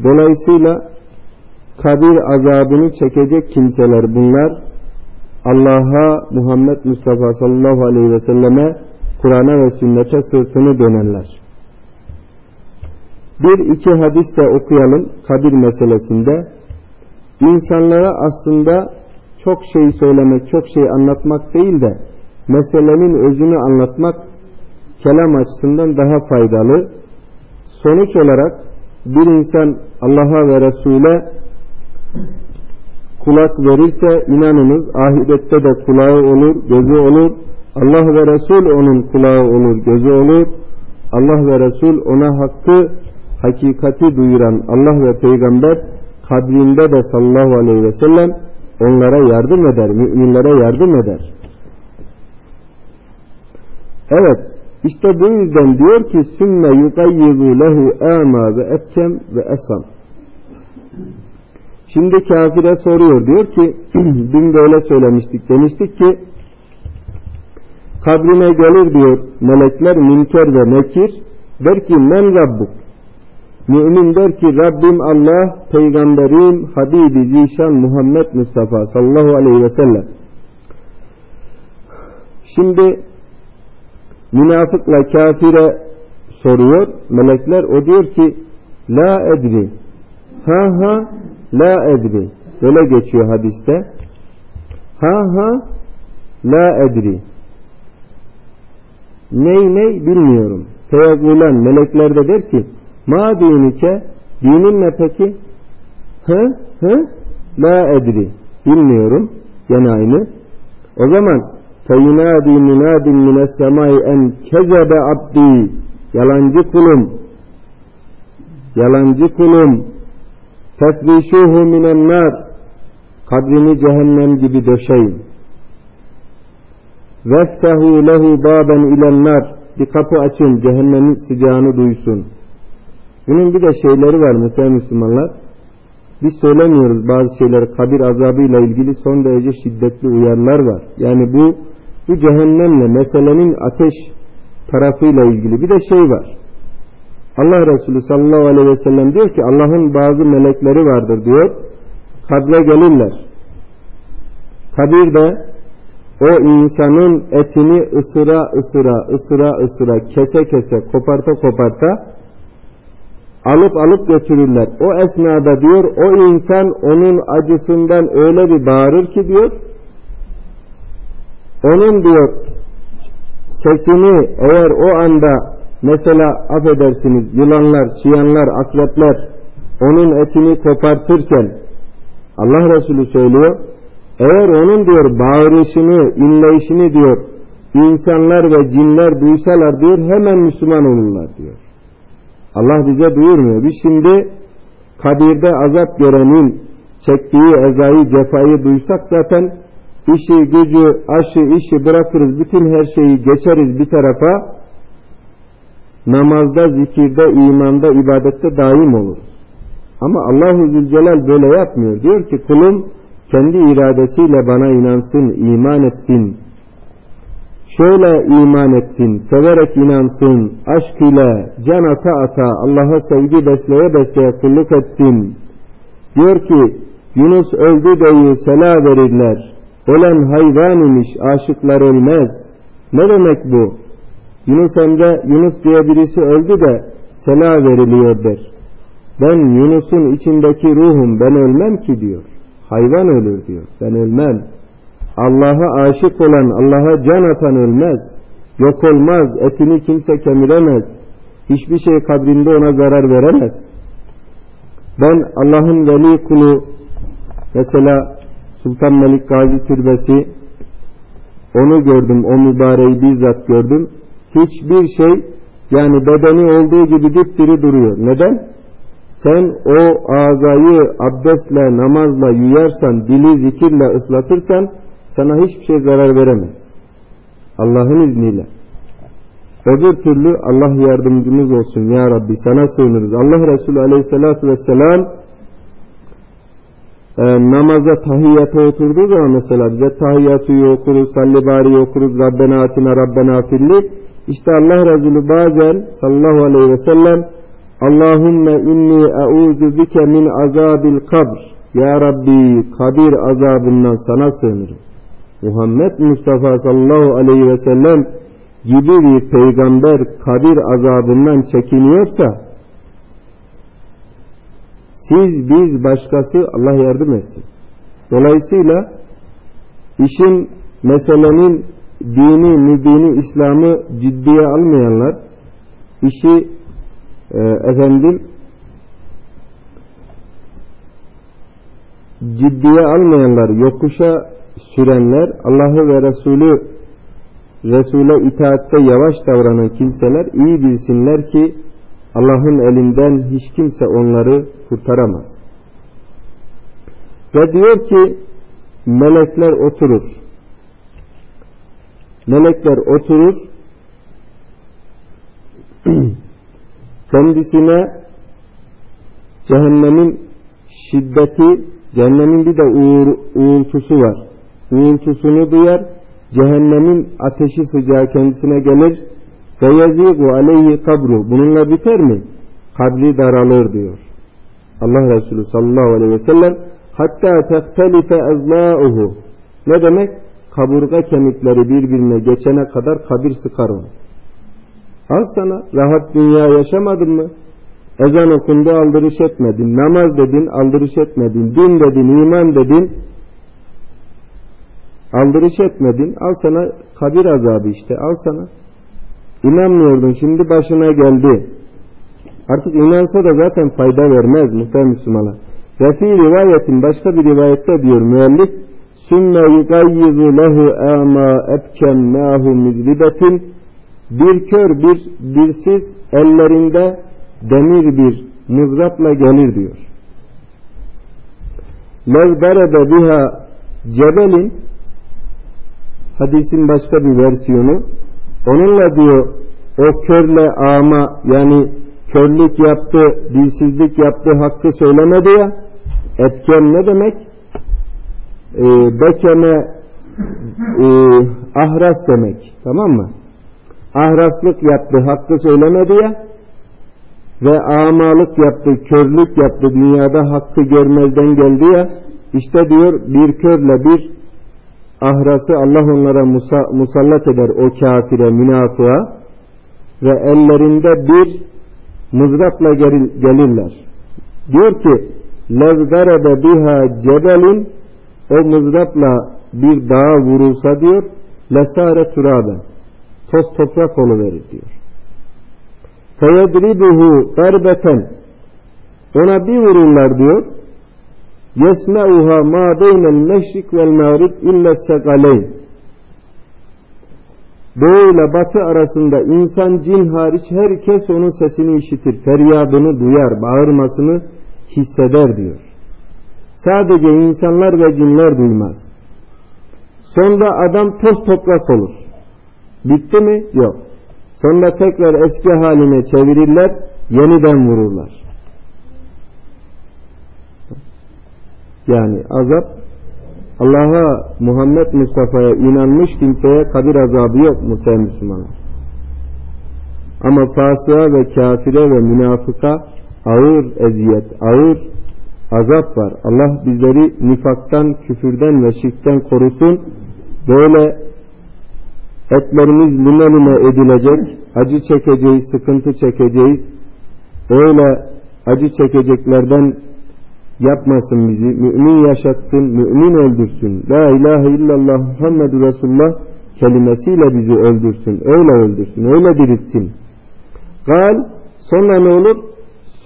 S1: Dolayısıyla kabir azabını çekecek kimseler bunlar. Allah'a Muhammed Mustafa sallallahu aleyhi ve selleme Kur'an'a ve sünnete sırtını dönenler. Bir iki hadis de okuyalım kabir meselesinde. İnsanlara aslında çok şey söylemek, çok şey anlatmak değil de meselenin özünü anlatmak kelam açısından daha faydalı. Sonuç olarak bir insan Allah'a ve Resul'e kulak verirse inanınız ahirette de kulağı olur, gözü olur. Allah ve Resul onun kulağı olur, gözü olur. Allah ve Resul ona hakkı, hakikati duyuran Allah ve Peygamber kabrinde de sallallahu aleyhi ve sellem onlara yardım eder, müminlere yardım eder. Evet, işte bu yüzden diyor ki sümme yukayyizu lehu ama ve etkem ve esam. Şimdi kafire soruyor diyor ki [clears throat] dün böyle söylemiştik. Demiştik ki kabrine gelir diyor melekler münker ve nekir der ki men Rabbuk? Mümin der ki Rabbim Allah peygamberim Habibi Zişan Muhammed Mustafa sallallahu aleyhi ve sellem. Şimdi münafıkla kafire soruyor melekler. O diyor ki la edri. Ha ha La edri. Öyle geçiyor hadiste. Ha ha la edri. Ney ney bilmiyorum. Feyagulen melekler de der ki ma dinike dinin ne peki? Hı hı la edri. Bilmiyorum. Gene aynı. O zaman feyunadi munadin mines semai en kezebe abdi yalancı kulum yalancı kulum Tefrişuhu minen nar kabrini cehennem gibi döşeyin. Veftehu lehu baben ilen nar bir kapı açın cehennemin sıcağını duysun. Bunun bir de şeyleri var muhtemelen Müslümanlar. Biz söylemiyoruz bazı şeyleri kabir azabıyla ilgili son derece şiddetli uyarılar var. Yani bu bu cehennemle meselenin ateş tarafıyla ilgili bir de şey var. Allah Resulü sallallahu aleyhi ve sellem diyor ki Allah'ın bazı melekleri vardır diyor. Kabre gelirler. Kabirde o insanın etini ısıra ısıra ısıra ısıra kese kese koparta koparta alıp alıp götürürler. O esnada diyor o insan onun acısından öyle bir bağırır ki diyor onun diyor sesini eğer o anda Mesela affedersiniz yılanlar, çıyanlar, akrepler onun etini kopartırken Allah Resulü söylüyor eğer onun diyor bağırışını, inleyişini diyor insanlar ve cinler duysalar diyor hemen Müslüman olurlar diyor. Allah bize duyurmuyor. Biz şimdi kabirde azap görenin çektiği ezayı, cefayı duysak zaten işi, gücü, aşı, işi bırakırız, bütün her şeyi geçeriz bir tarafa, namazda, zikirde, imanda, ibadette daim olur. Ama Allahu Zülcelal böyle yapmıyor. Diyor ki kulum kendi iradesiyle bana inansın, iman etsin. Şöyle iman etsin, severek inansın, aşk ile can ata ata Allah'a sevgi besleye besleye kulluk etsin. Diyor ki Yunus öldü deyi sela verirler. Ölen hayvan imiş, aşıklar ölmez. Ne demek bu? Yunus Emre, Yunus diye birisi öldü de sela veriliyor der. Ben Yunus'un içindeki ruhum, ben ölmem ki diyor. Hayvan ölür diyor, ben ölmem. Allah'a aşık olan, Allah'a can atan ölmez. Yok olmaz, etini kimse kemiremez. Hiçbir şey kabrinde ona zarar veremez. Ben Allah'ın veli kulu, mesela Sultan Melik Gazi Türbesi, onu gördüm, o mübareği bizzat gördüm. Hiçbir şey, yani bedeni olduğu gibi dipdiri duruyor. Neden? Sen o azayı abdestle, namazla yuyarsan, dili zikirle ıslatırsan, sana hiçbir şey zarar veremez. Allah'ın izniyle. Öbür türlü Allah yardımcımız olsun ya Rabbi sana sığınırız. Allah Resulü aleyhissalatü vesselam e, namaza tahiyyata oturduğu zaman mesela bize tahiyyatı okuruz, salli bari okuruz, Rabbena atina Rabbena filli. İşte Allah Resulü bazen sallallahu aleyhi ve sellem Allahümme inni e'udu bike min azabil kabr. Ya Rabbi kabir azabından sana sığınırım. Muhammed Mustafa sallallahu aleyhi ve sellem gibi bir peygamber kabir azabından çekiniyorsa siz biz başkası Allah yardım etsin. Dolayısıyla işin meselenin dini, mübini, İslam'ı ciddiye almayanlar işi e, efendim ciddiye almayanlar yokuşa sürenler Allah'ı ve Resulü Resul'e itaatte yavaş davranan kimseler iyi bilsinler ki Allah'ın elinden hiç kimse onları kurtaramaz. Ve diyor ki melekler oturur. Melekler oturur [clears throat] kendisine cehennemin şiddeti, cehennemin bir de uğur, uğultusu var. Uğultusunu duyar, cehennemin ateşi sıcağı kendisine gelir. Feyezigu aleyhi kabru. Bununla biter mi? Kabri daralır diyor. Allah Resulü sallallahu aleyhi ve sellem hatta tehtelife ezlauhu. Ne demek? Kaburga kemikleri birbirine geçene kadar kabir sıkar onu. Al sana rahat dünya yaşamadın mı? Ezan okundu aldırış etmedin. Namaz dedin aldırış etmedin. Din dedin iman dedin. Aldırış etmedin. Al sana kabir azabı işte al sana. İnanmıyordun şimdi başına geldi. Artık inansa da zaten fayda vermez muhtemelen Müslümana. Ve rivayetin başka bir rivayette diyor müellif yugayyizu lehu ama ebken me'ahu mizlibetin bir kör bir dilsiz ellerinde demir bir mızrapla gelir diyor. Lev darebe biha cebelin hadisin başka bir versiyonu onunla diyor o körle ama yani körlük yaptı, dilsizlik yaptı, hakkı söylemedi ya etken ne demek? E, bekeme e, ahras demek. Tamam mı? ahraslık yaptı, hakkı söylemedi ya ve amalık yaptı, körlük yaptı, dünyada hakkı görmezden geldi ya işte diyor bir körle bir ahrası Allah onlara musa, musallat eder o kafire, münafığa ve ellerinde bir mızrapla gelirler. Diyor ki lezgarebe biha cebelin o mızrapla bir dağa vurulsa diyor lesare turaben toz toprak verir diyor. Feyedribuhu darbeten ona bir vururlar diyor. Yesmeuha ma beynel meşrik vel mağrib illa segaleyn. Doğu ile batı arasında insan cin hariç herkes onun sesini işitir. Feryadını duyar, bağırmasını hisseder diyor. Sadece insanlar ve cinler duymaz. Sonra adam toz toprak olur. Bitti mi? Yok. Sonra tekrar eski haline çevirirler, yeniden vururlar. Yani azap Allah'a Muhammed Mustafa'ya inanmış kimseye kabir azabı yok muhtemelen Müslümanlar. Ama fasığa ve kafire ve münafıka ağır eziyet, ağır azap var. Allah bizleri nifaktan, küfürden ve şirkten korusun. Böyle etlerimiz lüme lüme edilecek, acı çekeceğiz, sıkıntı çekeceğiz. Öyle acı çekeceklerden yapmasın bizi. Mümin yaşatsın, mümin öldürsün. La ilahe illallah Muhammedur Resulullah kelimesiyle bizi öldürsün. Öyle öldürsün, öyle diriltsin. Gal sonra ne olur?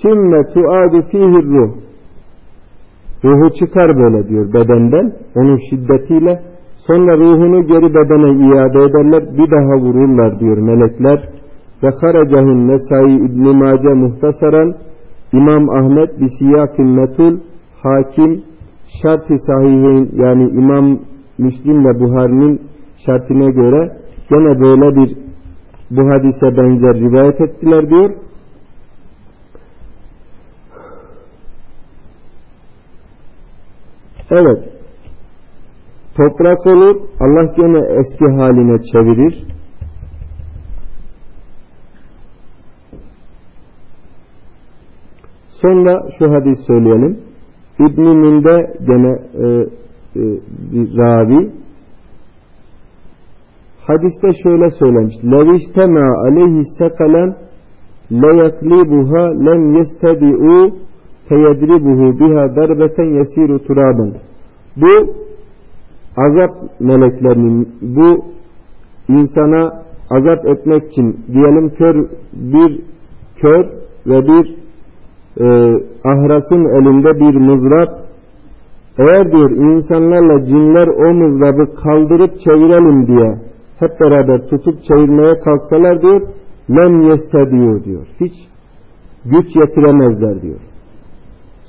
S1: Sümme tuadu fihir ruh. Ruhu çıkar böyle diyor bedenden. Onun şiddetiyle. Sonra ruhunu geri bedene iade ederler. Bir daha vururlar diyor melekler. Ve haracahun Nesai İbn-i Mace muhtasaran İmam Ahmet bisiyakin metul hakim şart-ı sahihin yani İmam Müslim ve Buhari'nin şartına göre gene böyle bir bu hadise benzer rivayet ettiler diyor. Evet. Toprak olur. Allah gene eski haline çevirir. Sonra şu hadis söyleyelim. İbn-i Minde gene e, e, bir ravi hadiste şöyle söylemiş. Leviştema aleyhi sekalen leyeklibuha lem yestedi'u feyedribuhu biha darbeten yesiru turaben. Bu azap meleklerinin bu insana azap etmek için diyelim kör bir kör ve bir e, ahrasın elinde bir mızrap eğer diyor insanlarla cinler o mızrabı kaldırıp çevirelim diye hep beraber tutup çevirmeye kalksalar diyor lem yestediyor diyor. Hiç güç yetiremezler diyor.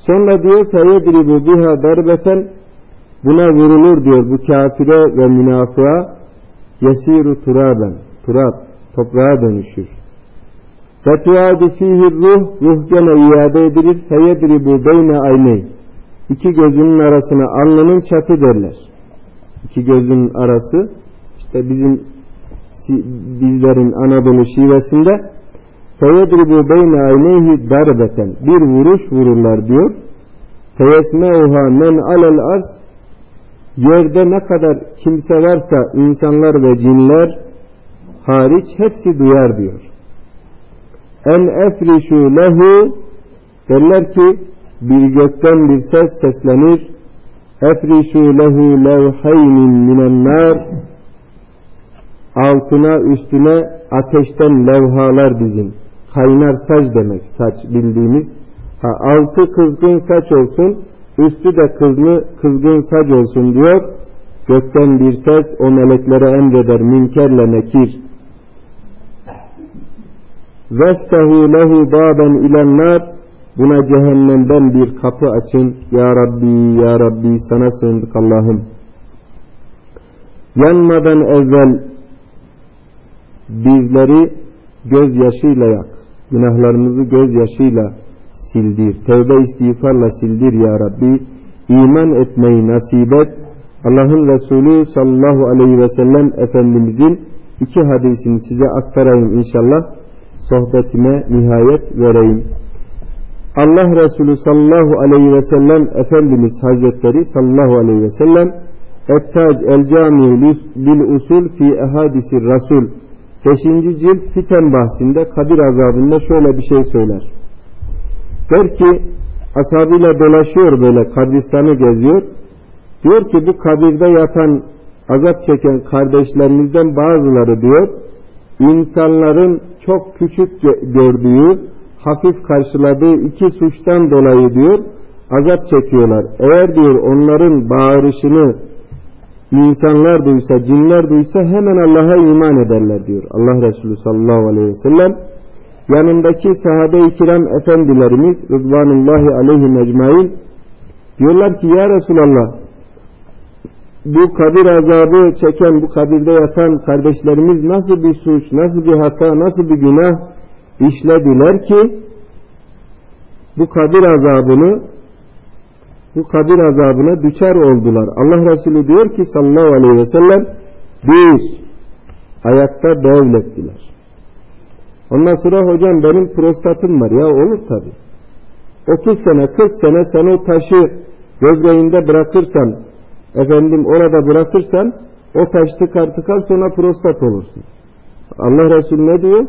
S1: Sonra diyor feyedribu biha darbeten. Buna vurulur diyor bu kafire ve münafığa. Yesiru turaben. Turab toprağa dönüşür. Ve tuadu fihi ruh. Ruh gene iade edilir. Feyedribu beyne ayney. İki gözünün arasına alnının çatı derler. İki gözünün arası işte bizim bizlerin Anadolu şivesinde feyedribu beyne ayneyhi darbeten bir vuruş vururlar diyor. Feyesmeuha men alel arz yerde ne kadar kimse varsa insanlar ve cinler hariç hepsi duyar diyor. En efrişu lehu derler ki bir gökten bir ses seslenir. Efrişu lehu levhaynin minen altına üstüne ateşten levhalar dizin. Kaynar saç demek saç bildiğimiz. Ha, altı kızgın saç olsun, üstü de kızgın, kızgın saç olsun diyor. Gökten bir ses o meleklere emreder münkerle nekir. Veftehu lehu baben ilennar buna cehennemden bir kapı açın. Ya Rabbi, Ya Rabbi sana sığındık Allah'ım. Yanmadan evvel bizleri gözyaşıyla yak. Günahlarımızı gözyaşıyla sildir. Tevbe istiğfarla sildir ya Rabbi. İman etmeyi nasip et. Allah'ın Resulü sallallahu aleyhi ve sellem Efendimizin iki hadisini size aktarayım inşallah. Sohbetime nihayet vereyim. Allah Resulü sallallahu aleyhi ve sellem Efendimiz Hazretleri sallallahu aleyhi ve sellem Ettac el cami bil usul fi ehadisi rasul 5. cilt fiten bahsinde kabir azabında şöyle bir şey söyler. Der ki ashabıyla dolaşıyor böyle kabristanı geziyor. Diyor ki bu kabirde yatan azap çeken kardeşlerimizden bazıları diyor insanların çok küçük gördüğü hafif karşıladığı iki suçtan dolayı diyor azap çekiyorlar. Eğer diyor onların bağırışını insanlar duysa, cinler duysa hemen Allah'a iman ederler diyor. Allah Resulü sallallahu aleyhi ve sellem. Yanındaki sahabe-i kiram efendilerimiz Rıdvanullahi aleyhi mecmain diyorlar ki ya Resulallah bu kabir azabı çeken, bu kabirde yatan kardeşlerimiz nasıl bir suç, nasıl bir hata, nasıl bir günah işlediler ki bu kabir azabını bu kabir azabına düşer oldular. Allah Resulü diyor ki sallallahu aleyhi ve sellem bir ayakta devlettiler. Ondan sonra hocam benim prostatım var ya olur tabi. 30 sene 40 sene sen o taşı böbreğinde bırakırsan efendim orada bırakırsan o taş tıkar tıkar sonra prostat olursun. Allah Resulü ne diyor?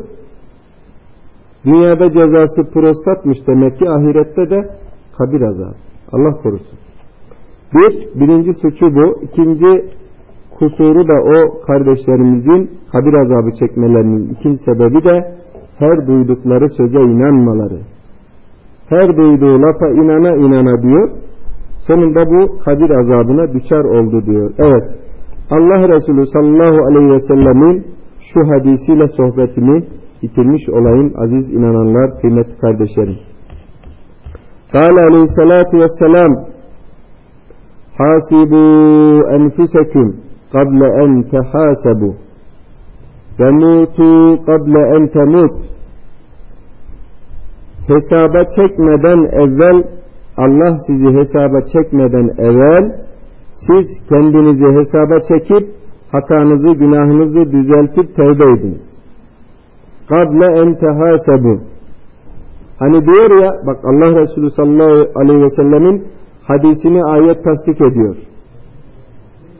S1: Dünyada cezası prostatmış demek ki ahirette de kabir azabı. Allah korusun. Bir, birinci suçu bu. İkinci kusuru da o kardeşlerimizin kabir azabı çekmelerinin ikinci sebebi de her duydukları söze inanmaları. Her duyduğu lafa inana inana diyor. Sonunda bu kabir azabına düşer oldu diyor. Evet. Allah Resulü sallallahu aleyhi ve sellemin şu hadisiyle sohbetini bitirmiş olayım aziz inananlar, kıymetli kardeşlerim. قال عليه الصلاة والسلام حاسبوا أنفسكم قبل أن تحاسبوا وموتوا قبل أن تموت hesaba çekmeden evvel Allah sizi hesaba çekmeden evvel siz kendinizi hesaba çekip hatanızı günahınızı düzeltip tevbe ediniz. Kable en tehasebu Hani diyor ya bak Allah Resulü sallallahu aleyhi ve sellemin hadisini ayet tasdik ediyor.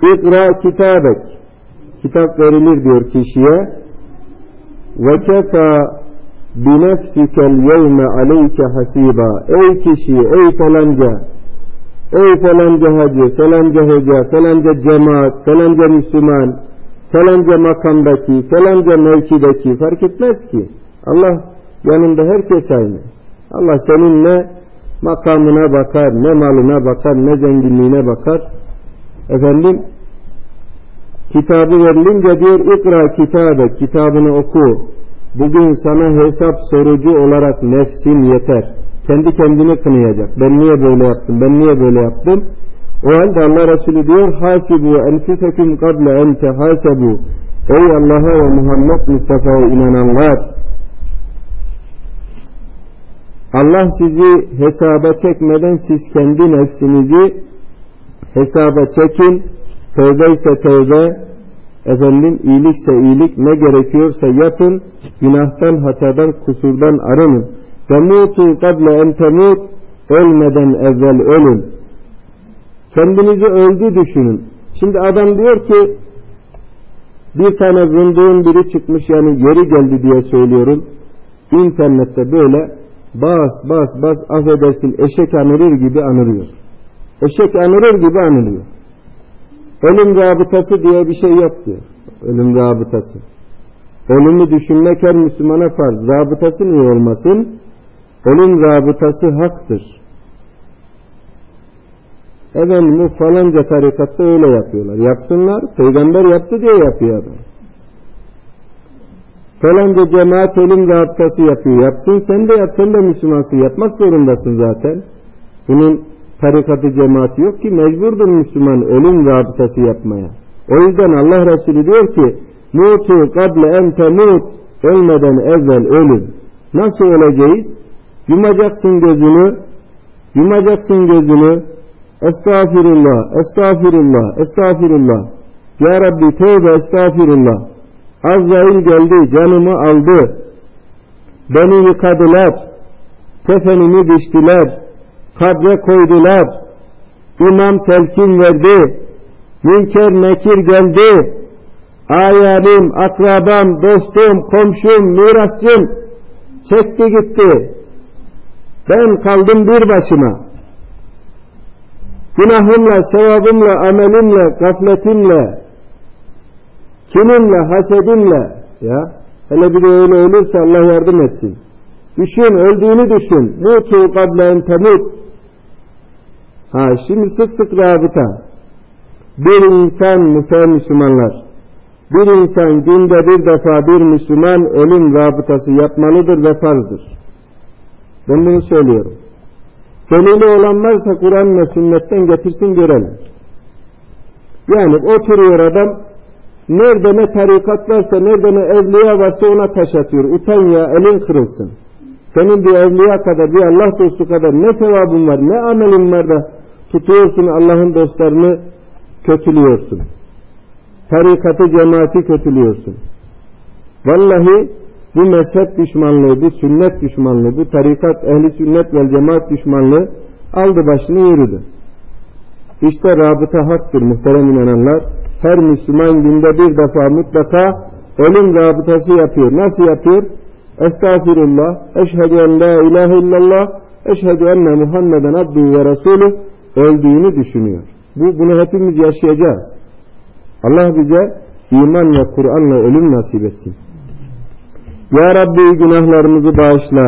S1: İkra kitabek. Kitap verilir diyor kişiye. Ve kefa binefsikel yevme aleyke hasiba. Ey kişi ey falanca ey falanca hacı falanca hoca falanca cemaat falanca müslüman falanca makamdaki falanca mevkideki fark etmez ki. Allah yanında herkes aynı Allah senin ne makamına bakar ne malına bakar ne zenginliğine bakar efendim kitabı verilince diyor ikra kitabı kitabını oku Bugün sana hesap sorucu olarak nefsin yeter. Kendi kendini kınayacak. Ben niye böyle yaptım? Ben niye böyle yaptım? O halde Allah Resulü diyor hasibu enfusekum kable en tehasebu Ey Allah'a ve Muhammed Mustafa'ya inananlar Allah sizi hesaba çekmeden siz kendi nefsinizi hesaba çekin. Tövbe ise tövbe, efendim iyilikse iyilik ne gerekiyorsa yapın. Günahtan hatadan kusurdan arının. Ve mutu kable en temut ölmeden evvel ölün. Kendinizi öldü düşünün. Şimdi adam diyor ki bir tane zındığın biri çıkmış yani yeri geldi diye söylüyorum. İnternette böyle bas bas bas affedersin eşek anırır gibi anırıyor eşek anırır gibi anılıyor Ölüm rabıtası diye bir şey yok diyor. Ölüm rabıtası. Ölümü düşünmek her Müslümana farz. Rabıtası niye olmasın? Ölüm rabıtası haktır. Efendim bu falanca tarikatta öyle yapıyorlar. Yapsınlar. Peygamber yaptı diye yapıyor adam. Falanca cemaat ölüm rabıtası yapıyor. Yapsın sen de yap. Sen de Müslümansın. Yapmak zorundasın zaten. Bunun tarikatı cemaati yok ki mecburdur Müslüman ölüm rabıtası yapmaya. O yüzden Allah Resulü diyor ki mutu kable en temut ölmeden evvel ölün. Nasıl öleceğiz? Yumacaksın gözünü yumacaksın gözünü estağfirullah estağfirullah estağfirullah ya Rabbi tövbe estağfirullah Azrail geldi canımı aldı beni yıkadılar tefenimi biçtiler kabre koydular. İmam telkin verdi. Münker nekir geldi. Ayalim, akrabam, dostum, komşum, mirasçım çekti gitti. Ben kaldım bir başıma. Günahımla, sevabımla, amelimle, gafletimle, kiminle, hasedimle ya hele bir de öyle ölürse Allah yardım etsin. Düşün, öldüğünü düşün. Mutu kablen temut. Ha şimdi sık sık rabıta. Bir insan muhterem Müslümanlar, bir insan günde bir defa bir Müslüman ölüm rabıtası yapmalıdır ve farzdır. Ben bunu söylüyorum. Delili olan varsa Kur'an ve sünnetten getirsin görelim. Yani oturuyor adam nerede ne tarikat varsa nerede ne evliya varsa ona taş atıyor. Utan ya elin kırılsın. Senin bir evliya kadar bir Allah dostu kadar ne sevabın var ne amelin var da tutuyorsun Allah'ın dostlarını kötülüyorsun. Tarikatı cemaati kötülüyorsun. Vallahi bu mezhep düşmanlığı, bu sünnet düşmanlığı, bu tarikat ehli sünnet ve cemaat düşmanlığı aldı başını yürüdü. İşte rabıta haktır muhterem inananlar. Her Müslüman günde bir defa mutlaka ölüm rabıtası yapıyor. Nasıl yapıyor? Estağfirullah, eşhedü en la ilahe illallah, eşhedü enne Muhammeden abdühü ve resulü öldüğünü düşünüyor. Bu, bunu hepimiz yaşayacağız. Allah bize iman ve Kur'an'la ölüm nasip etsin. Ya Rabbi günahlarımızı bağışla.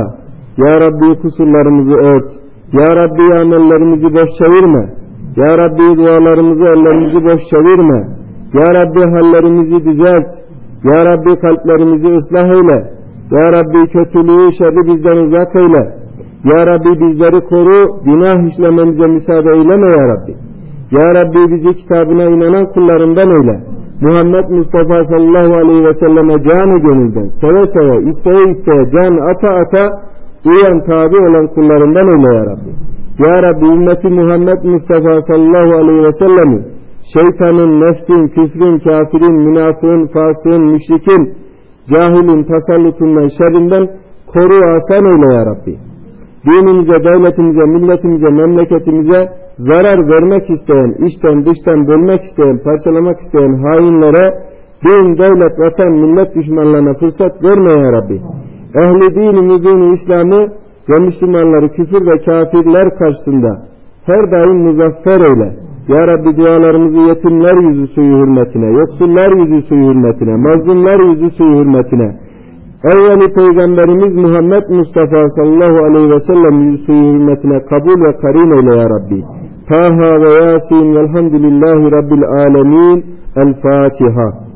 S1: Ya Rabbi kusurlarımızı ört. Ya Rabbi amellerimizi boş çevirme. Ya Rabbi dualarımızı ellerimizi boş çevirme. Ya Rabbi hallerimizi düzelt. Ya Rabbi kalplerimizi ıslah eyle. Ya Rabbi kötülüğü şerri bizden uzak eyle. Ya Rabbi bizleri koru, günah işlememize müsaade eyleme Ya Rabbi. Ya Rabbi bizi kitabına inanan kullarından eyle. Muhammed Mustafa sallallahu aleyhi ve selleme canı gönülden, seve seve, isteye isteye, can ata ata, uyan tabi olan kullarından eyle Ya Rabbi. Ya Rabbi ümmeti Muhammed Mustafa sallallahu aleyhi ve sellemi şeytanın, nefsin, küfrün, kafirin, münafığın, fasığın, müşrikin, cahilin, tasallutundan, şerrinden koru asan eyle Ya Rabbi. Dinimize, devletimize, milletimize, memleketimize zarar vermek isteyen, içten dıştan bölmek isteyen, parçalamak isteyen hainlere din, devlet, vatan, millet düşmanlarına fırsat verme Ya Rabbi. Ehli dini, mübini İslam'ı ve Müslümanları küfür ve kafirler karşısında her daim muzaffer eyle. Ya Rabbi dualarımızı yetimler yüzü suyu hürmetine, yoksullar yüzü suyu hürmetine, mazlumlar yüzü suyu hürmetine, evveli Peygamberimiz Muhammed Mustafa sallallahu aleyhi ve sellem yüzü suyu hürmetine kabul ve karin eyle ya Rabbi. Taha ve Yasin velhamdülillahi Rabbil alemin. El Fatiha.